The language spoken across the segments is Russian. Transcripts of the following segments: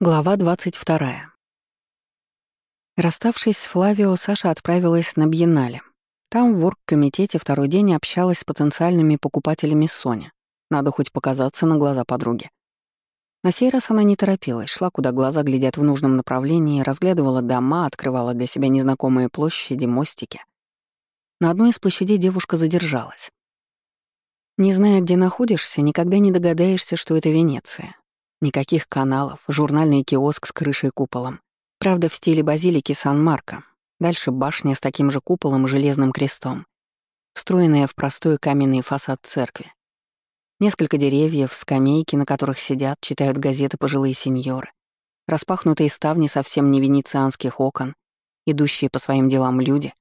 Глава 22. Расставшись с Флавио, Саша отправилась на Бьеннале. Там в оргкомитете второй день общалась с потенциальными покупателями Соня. Надо хоть показаться на глаза подруги. На сей раз она не торопилась, шла, куда глаза глядят в нужном направлении, разглядывала дома, открывала для себя незнакомые площади, мостики. На одной из площадей девушка задержалась. Не зная, где находишься, никогда не догадаешься, что это Венеция. Никаких каналов, журнальный киоск с крышей куполом. Правда, в стиле базилики Сан-Марко. Дальше башня с таким же куполом и железным крестом, встроенная в простой каменный фасад церкви. Несколько деревьев, скамейки, на которых сидят, читают газеты пожилые сеньоры, распахнутые ставни совсем не венецианских окон, идущие по своим делам люди.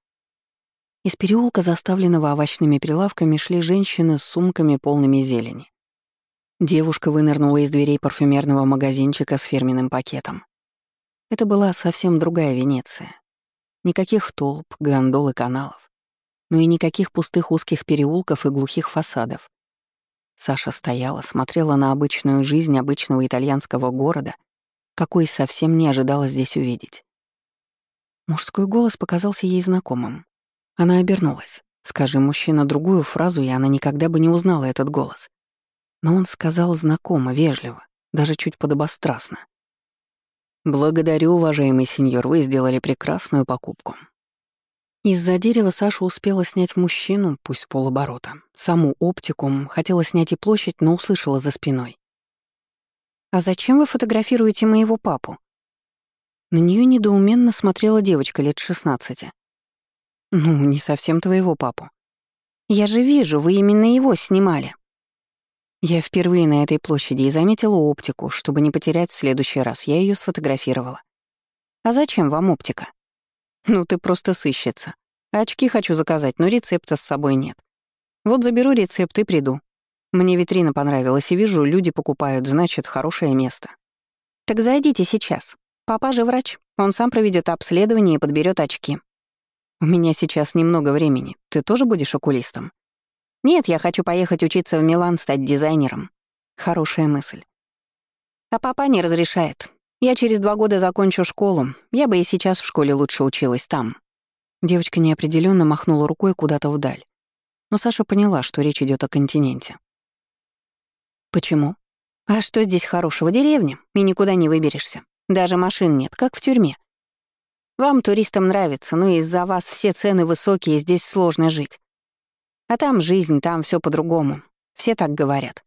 Из переулка, заставленного овощными прилавками, шли женщины с сумками, полными зелени. Девушка вынырнула из дверей парфюмерного магазинчика с фирменным пакетом. Это была совсем другая Венеция. Никаких толп, гондол и каналов. Но и никаких пустых узких переулков и глухих фасадов. Саша стояла, смотрела на обычную жизнь обычного итальянского города, какой совсем не ожидала здесь увидеть. Мужской голос показался ей знакомым. Она обернулась. Скажи мужчина другую фразу, и она никогда бы не узнала этот голос. Но он сказал знакомо, вежливо, даже чуть подобострастно. «Благодарю, уважаемый сеньор, вы сделали прекрасную покупку». Из-за дерева Саша успела снять мужчину, пусть полоборота, саму оптику, хотела снять и площадь, но услышала за спиной. «А зачем вы фотографируете моего папу?» На нее недоуменно смотрела девочка лет шестнадцати. «Ну, не совсем твоего папу». «Я же вижу, вы именно его снимали». Я впервые на этой площади и заметила оптику, чтобы не потерять в следующий раз. Я ее сфотографировала. А зачем вам оптика? Ну, ты просто сыщется. Очки хочу заказать, но рецепта с собой нет. Вот заберу рецепт и приду. Мне витрина понравилась, и вижу, люди покупают, значит, хорошее место. Так зайдите сейчас. Папа же врач. Он сам проведет обследование и подберет очки. У меня сейчас немного времени. Ты тоже будешь окулистом? Нет, я хочу поехать учиться в Милан, стать дизайнером. Хорошая мысль. А папа не разрешает. Я через два года закончу школу. Я бы и сейчас в школе лучше училась там. Девочка неопределенно махнула рукой куда-то вдаль. Но Саша поняла, что речь идет о континенте. Почему? А что здесь хорошего? Деревня, и никуда не выберешься. Даже машин нет, как в тюрьме. Вам, туристам, нравится, но из-за вас все цены высокие, здесь сложно жить. А там жизнь, там все по-другому. Все так говорят.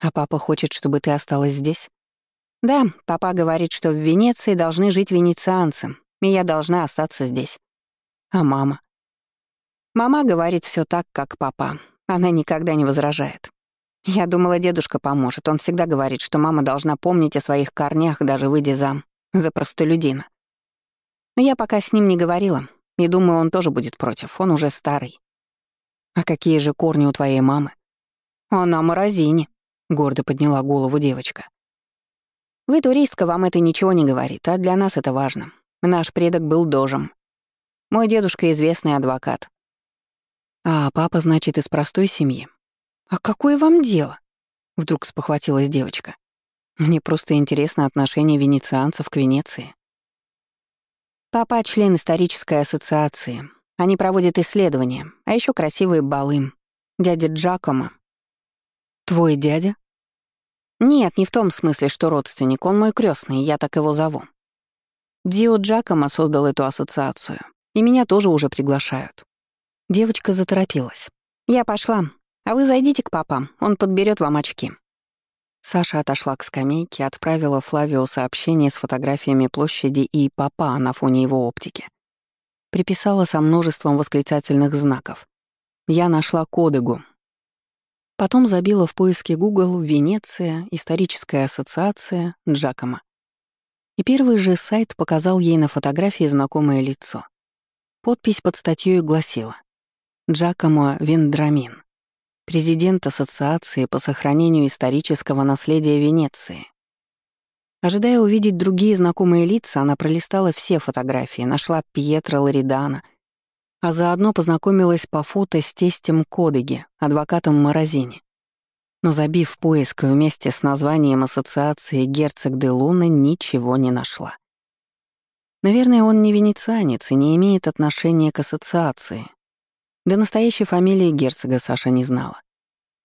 А папа хочет, чтобы ты осталась здесь? Да, папа говорит, что в Венеции должны жить венецианцы, и я должна остаться здесь. А мама? Мама говорит все так, как папа. Она никогда не возражает. Я думала, дедушка поможет. Он всегда говорит, что мама должна помнить о своих корнях, даже выйдя зам за простолюдина. Но я пока с ним не говорила, и думаю, он тоже будет против. Он уже старый. «А какие же корни у твоей мамы?» «Она морозине», — гордо подняла голову девочка. «Вы туристка, вам это ничего не говорит, а для нас это важно. Наш предок был дожем. Мой дедушка — известный адвокат». «А папа, значит, из простой семьи?» «А какое вам дело?» — вдруг спохватилась девочка. «Мне просто интересно отношение венецианцев к Венеции». «Папа — член исторической ассоциации, они проводят исследования, а еще красивые балы. Дядя Джакомо. Твой дядя? Нет, не в том смысле, что родственник, он мой крестный, я так его зову. Дио Джакомо создал эту ассоциацию, и меня тоже уже приглашают. Девочка заторопилась. Я пошла, а вы зайдите к папам, он подберет вам очки. Саша отошла к скамейке, отправила Флавио сообщение с фотографиями площади и папа на фоне его оптики. Приписала со множеством восклицательных знаков. Я нашла Кодегу. Потом забила в поиске Google «Венеция», «Историческая ассоциация», «Джакомо». И первый же сайт показал ей на фотографии знакомое лицо. Подпись под статьей гласила «Джакомо Вендрамин, президент Ассоциации по сохранению исторического наследия Венеции». Ожидая увидеть другие знакомые лица, она пролистала все фотографии, нашла Пьетро Лоридана, а заодно познакомилась по фото с тестем Кодеги, адвокатом Морозини. но забив поиск вместе с названием ассоциации герцог де Луна ничего не нашла. Наверное, он не венецианец и не имеет отношения к ассоциации. До настоящей фамилии герцога Саша не знала.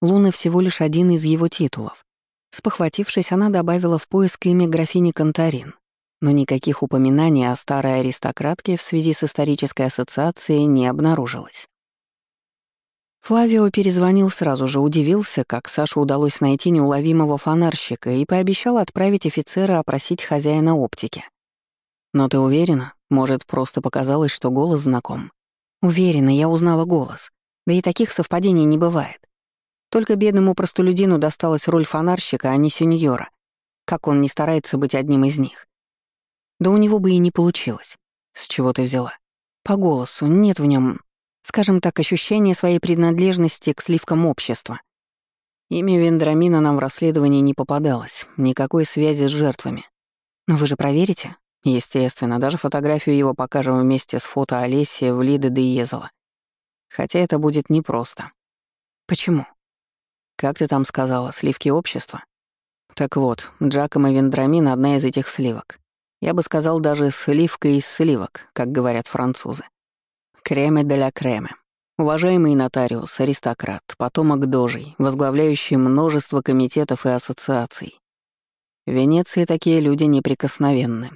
Луна всего лишь один из его титулов. Спохватившись, она добавила в поиск имя графини Контарин, но никаких упоминаний о старой аристократке в связи с исторической ассоциацией не обнаружилось. Флавио перезвонил сразу же, удивился, как Саше удалось найти неуловимого фонарщика и пообещал отправить офицера опросить хозяина оптики. «Но ты уверена? Может, просто показалось, что голос знаком?» «Уверена, я узнала голос. Да и таких совпадений не бывает. Только бедному простолюдину досталась роль фонарщика, а не сеньора. Как он не старается быть одним из них. Да у него бы и не получилось. С чего ты взяла? По голосу, нет в нем, скажем так, ощущения своей принадлежности к сливкам общества. Имя Вендрамина нам в расследовании не попадалось, никакой связи с жертвами. Но вы же проверите? Естественно, даже фотографию его покажем вместе с фото Олеси в Лиде де Езела. Хотя это будет непросто. Почему? Как ты там сказала, сливки общества? Так вот, Джакомо Вендрамин — одна из этих сливок. Я бы сказал, даже сливка из сливок, как говорят французы. Креме де ля креме. Уважаемый нотариус, аристократ, потомок дожей, возглавляющий множество комитетов и ассоциаций. В Венеции такие люди неприкосновенны.